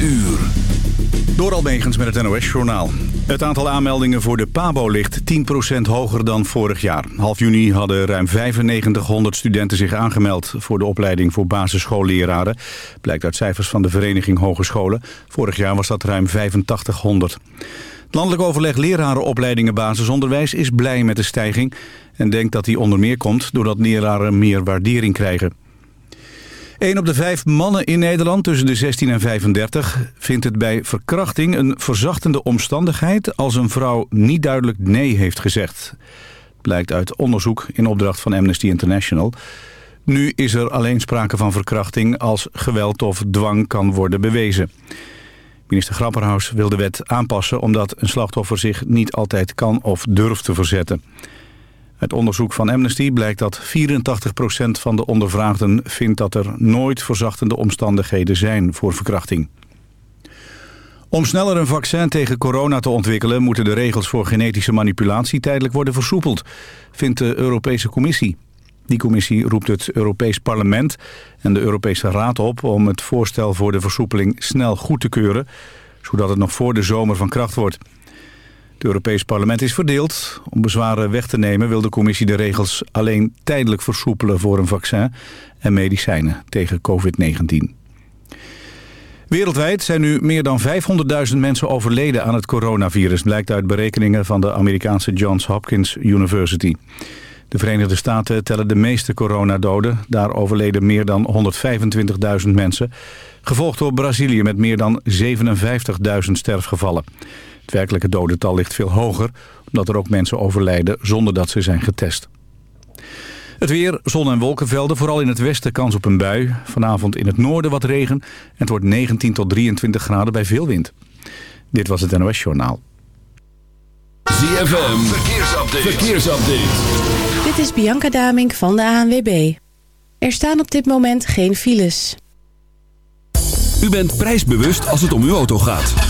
uur. Door Almegens met het NOS-journaal. Het aantal aanmeldingen voor de PABO ligt 10% hoger dan vorig jaar. Half juni hadden ruim 9500 studenten zich aangemeld... voor de opleiding voor basisschoolleraren. Blijkt uit cijfers van de Vereniging Hogescholen. Vorig jaar was dat ruim 8500. Het landelijk overleg lerarenopleidingen basisonderwijs is blij met de stijging... en denkt dat die onder meer komt doordat leraren meer waardering krijgen. Een op de vijf mannen in Nederland tussen de 16 en 35 vindt het bij verkrachting een verzachtende omstandigheid als een vrouw niet duidelijk nee heeft gezegd. Blijkt uit onderzoek in opdracht van Amnesty International. Nu is er alleen sprake van verkrachting als geweld of dwang kan worden bewezen. Minister Grapperhaus wil de wet aanpassen omdat een slachtoffer zich niet altijd kan of durft te verzetten. Uit onderzoek van Amnesty blijkt dat 84% van de ondervraagden vindt dat er nooit verzachtende omstandigheden zijn voor verkrachting. Om sneller een vaccin tegen corona te ontwikkelen... moeten de regels voor genetische manipulatie tijdelijk worden versoepeld... vindt de Europese Commissie. Die commissie roept het Europees Parlement en de Europese Raad op... om het voorstel voor de versoepeling snel goed te keuren... zodat het nog voor de zomer van kracht wordt. Het Europees Parlement is verdeeld. Om bezwaren weg te nemen wil de commissie de regels alleen tijdelijk versoepelen voor een vaccin en medicijnen tegen COVID-19. Wereldwijd zijn nu meer dan 500.000 mensen overleden aan het coronavirus... blijkt uit berekeningen van de Amerikaanse Johns Hopkins University. De Verenigde Staten tellen de meeste coronadoden. Daar overleden meer dan 125.000 mensen. Gevolgd door Brazilië met meer dan 57.000 sterfgevallen. Het werkelijke dodental ligt veel hoger, omdat er ook mensen overlijden zonder dat ze zijn getest. Het weer, zon- en wolkenvelden, vooral in het westen kans op een bui. Vanavond in het noorden wat regen en het wordt 19 tot 23 graden bij veel wind. Dit was het NOS Journaal. ZFM, verkeersupdate. verkeersupdate. Dit is Bianca Damink van de ANWB. Er staan op dit moment geen files. U bent prijsbewust als het om uw auto gaat.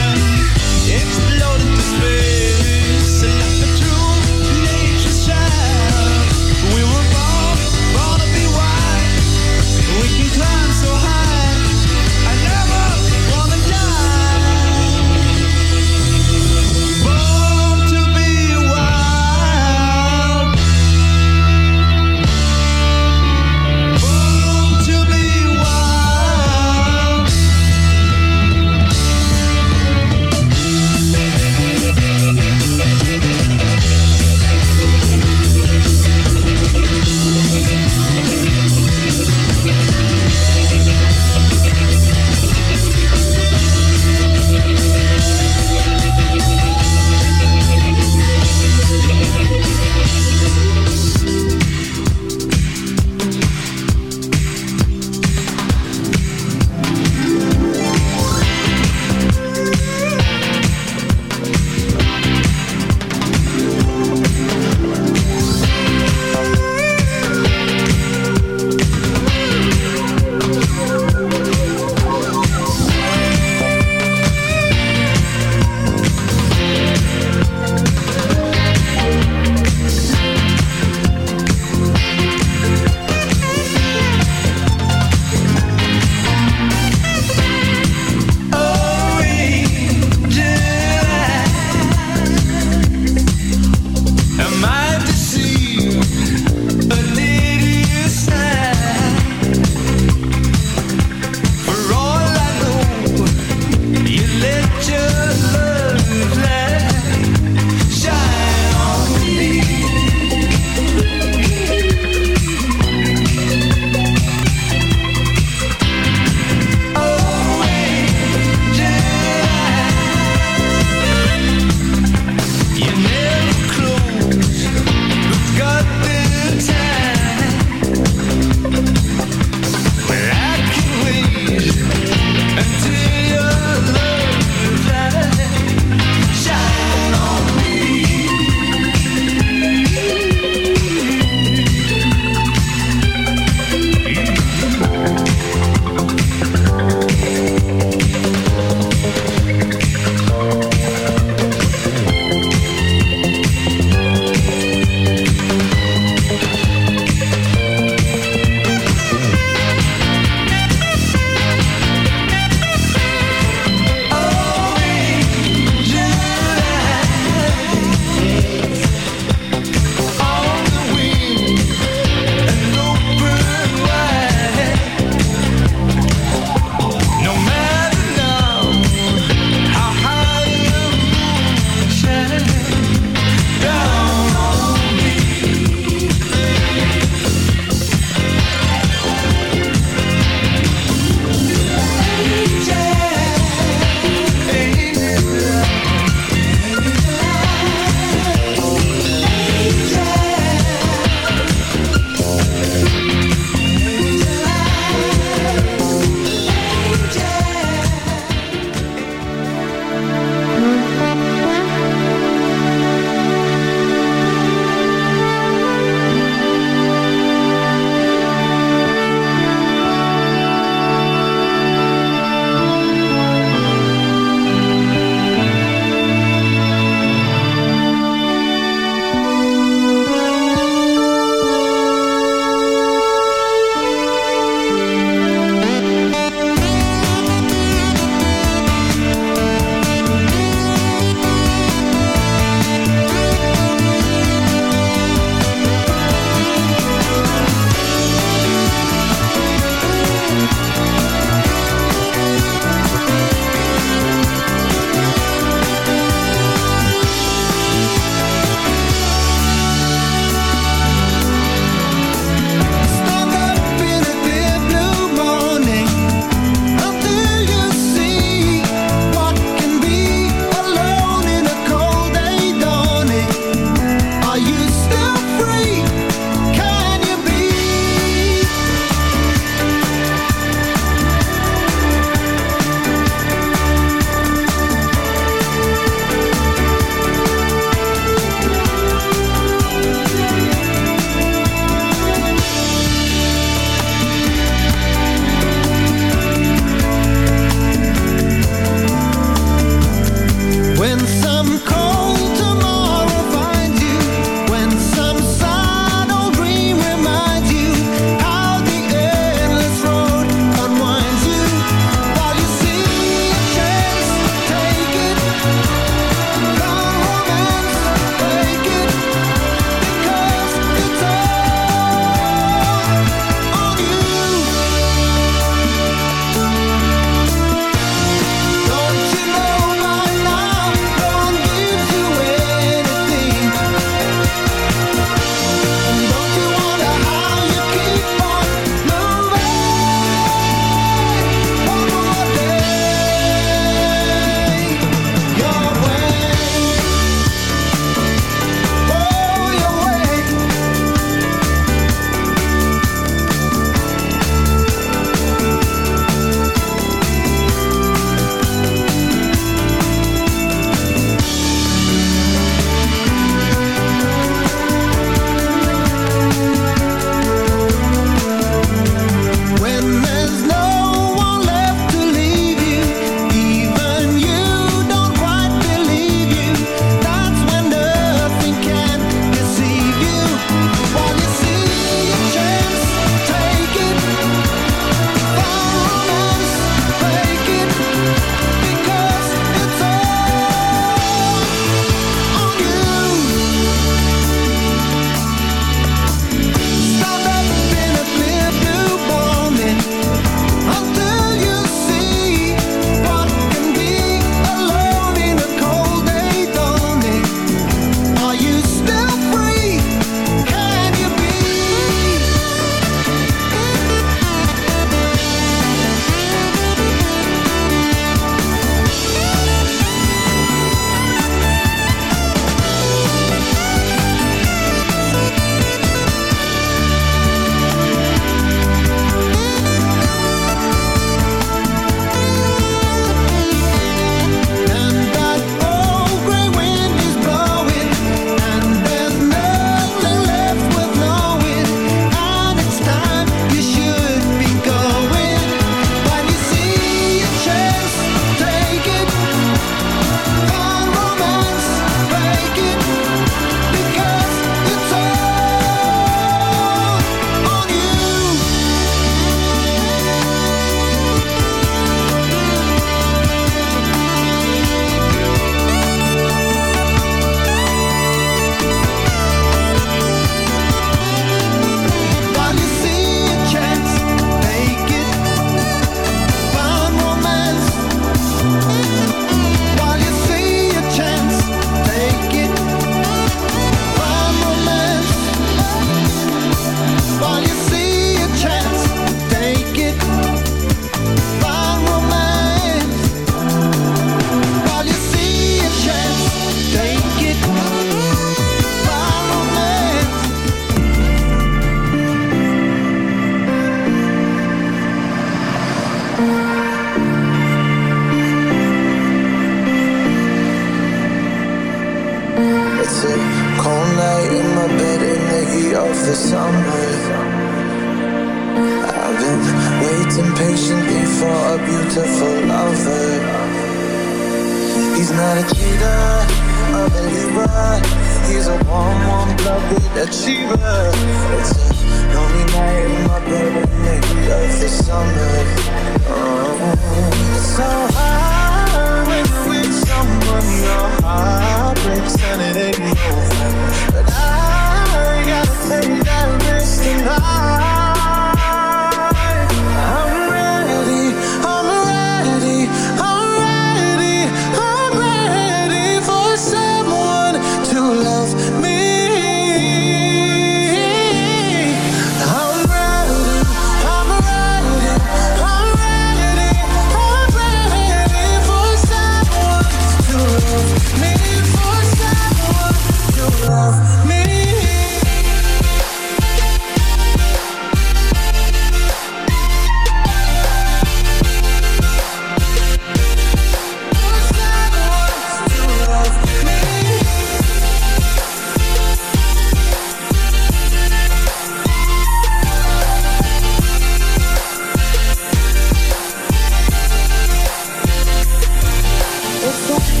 before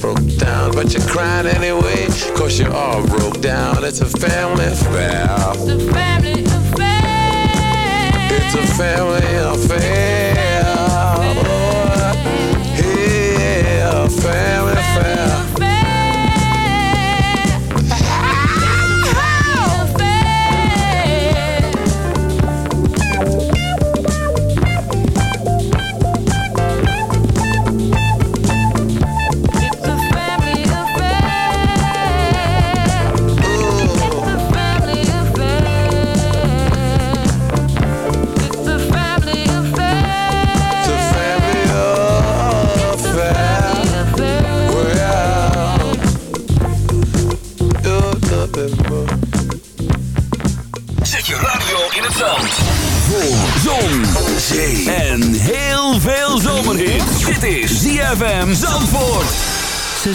broke down. But you're crying anyway cause you're all broke down. It's a family affair. It's a family affair. It's a family affair.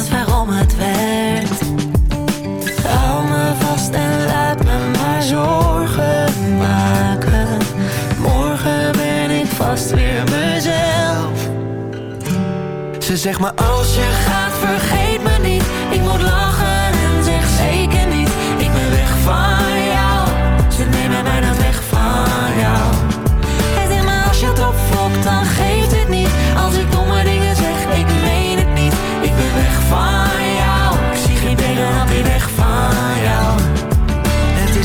Is waarom het werkt Hou me vast en laat me maar zorgen maken. Morgen ben ik vast weer mezelf. Ze zegt maar als je gaat vergeet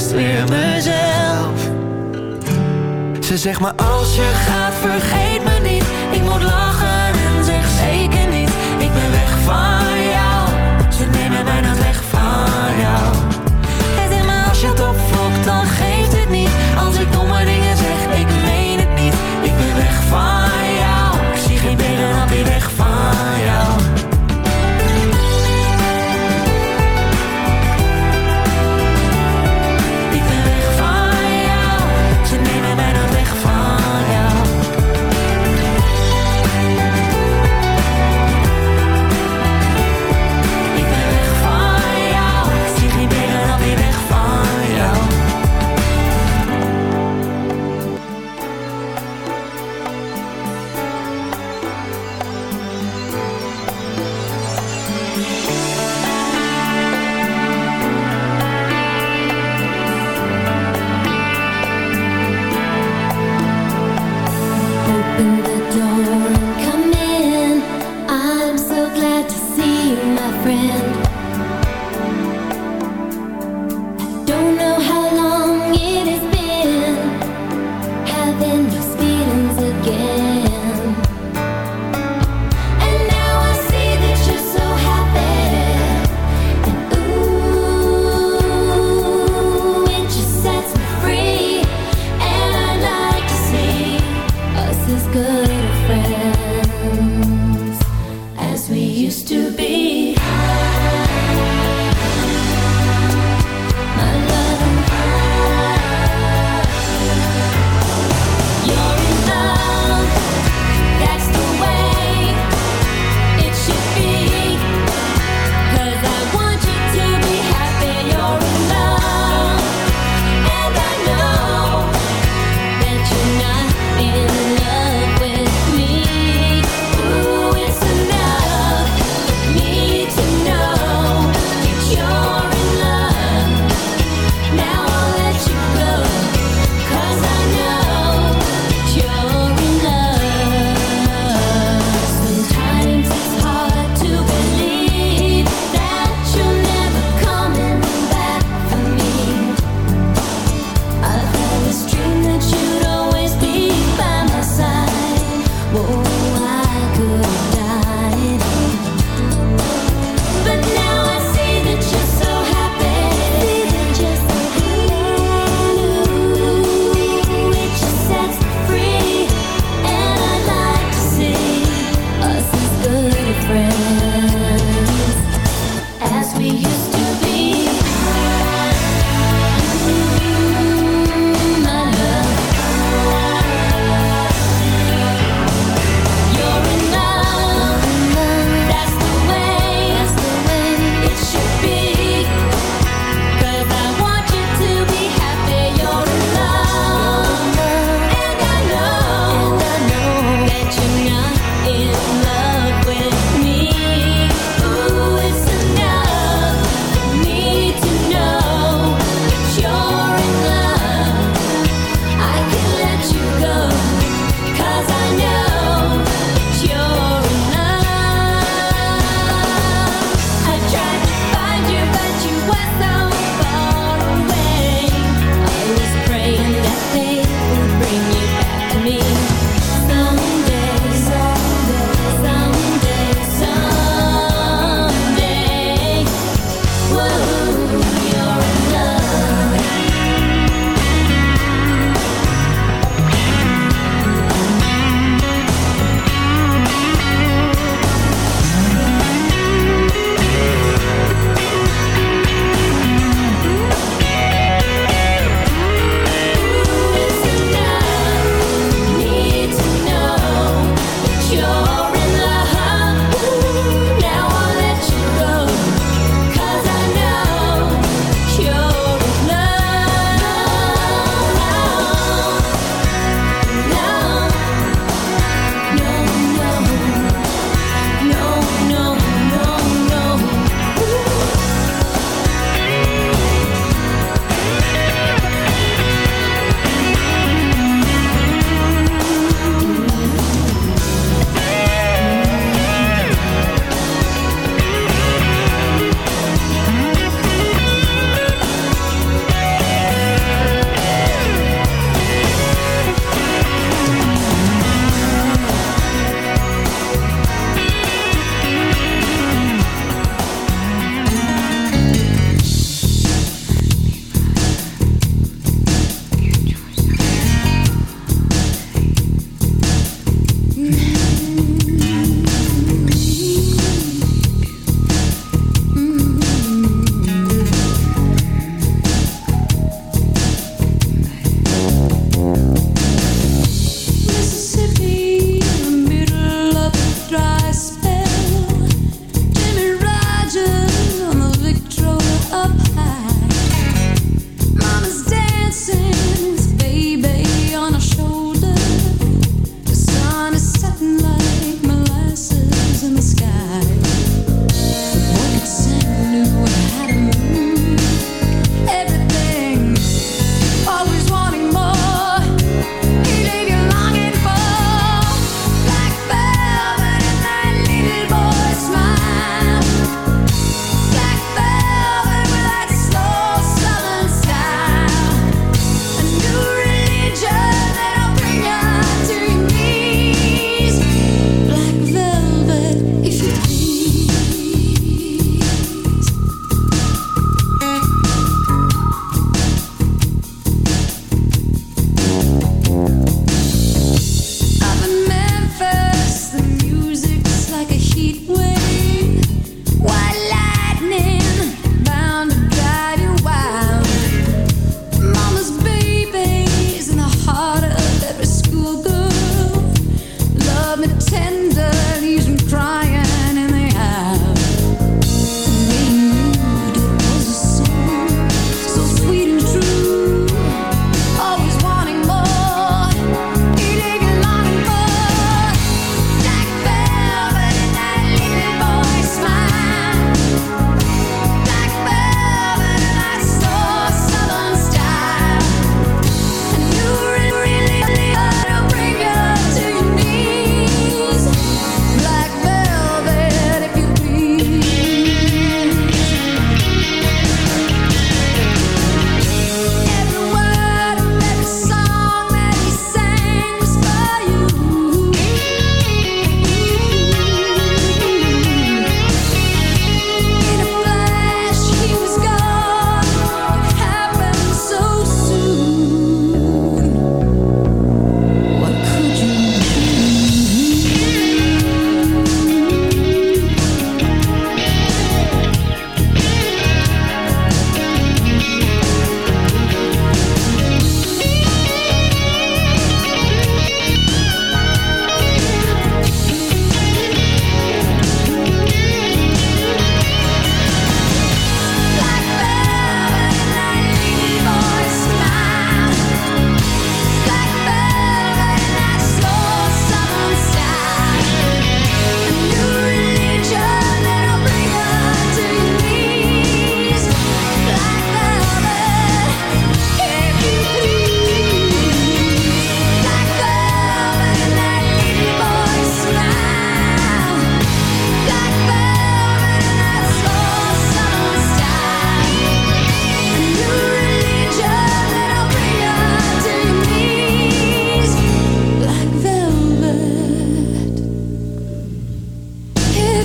weer mezelf. Ze zegt maar als je gaat vergeet me niet. Ik moet lachen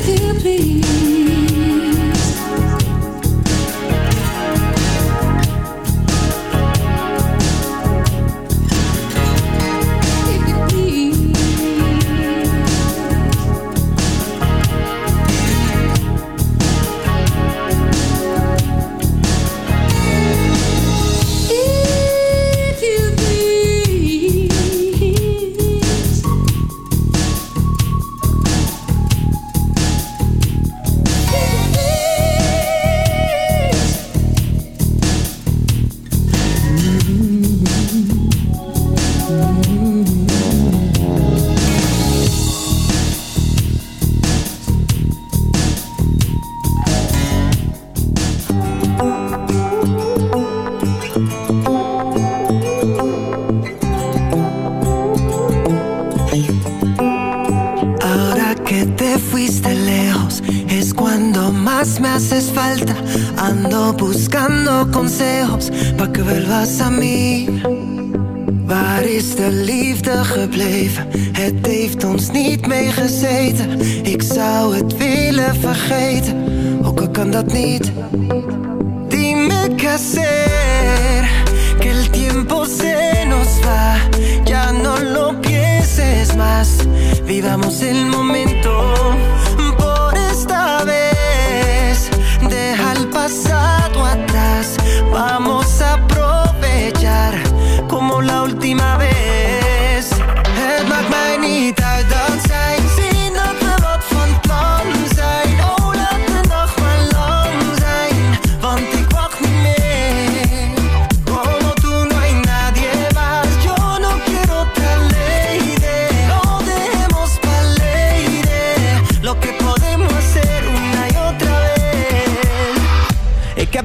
still be. Niet meegezeten. Ik zou het willen vergeten, ook al kan dat niet.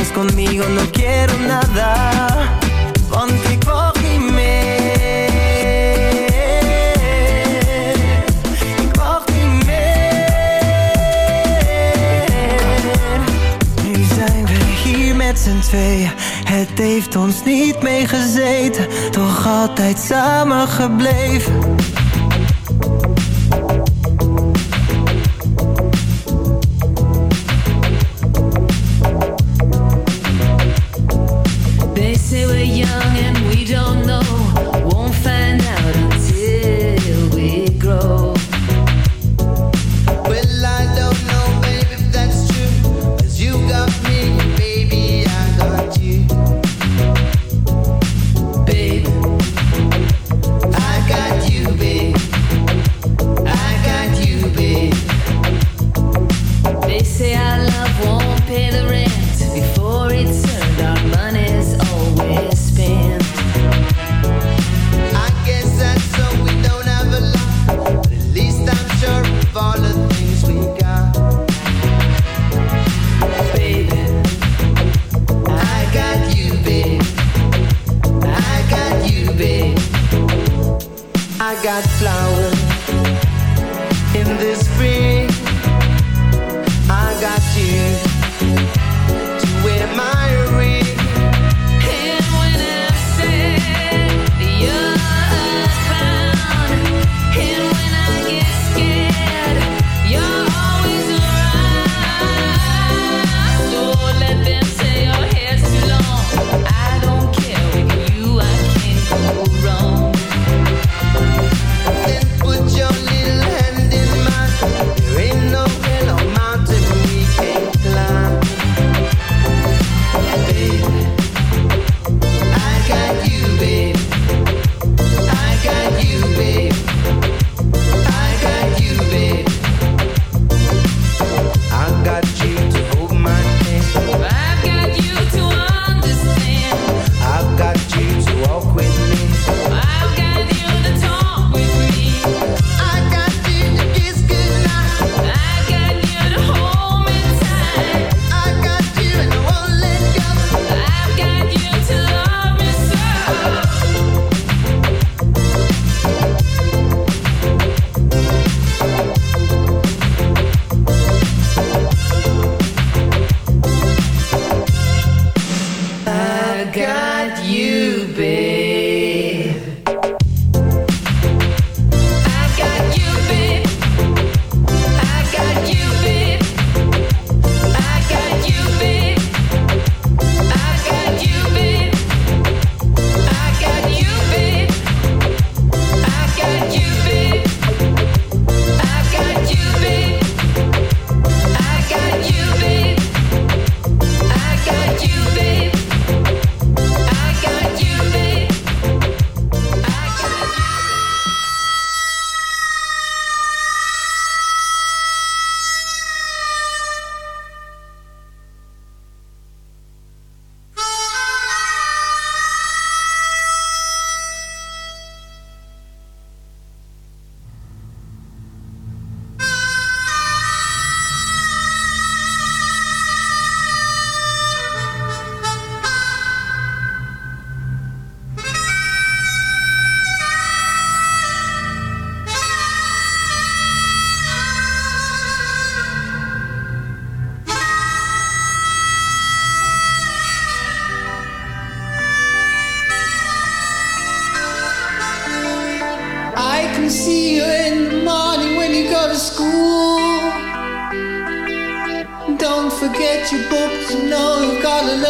estás conmigo no quiero nada. Wacht niet meer. Nu zijn we hier met z'n tweeën. Het heeft ons niet meegezeten, toch altijd samen gebleven. can see you in the morning when you go to school. Don't forget your books, you know you've got to learn.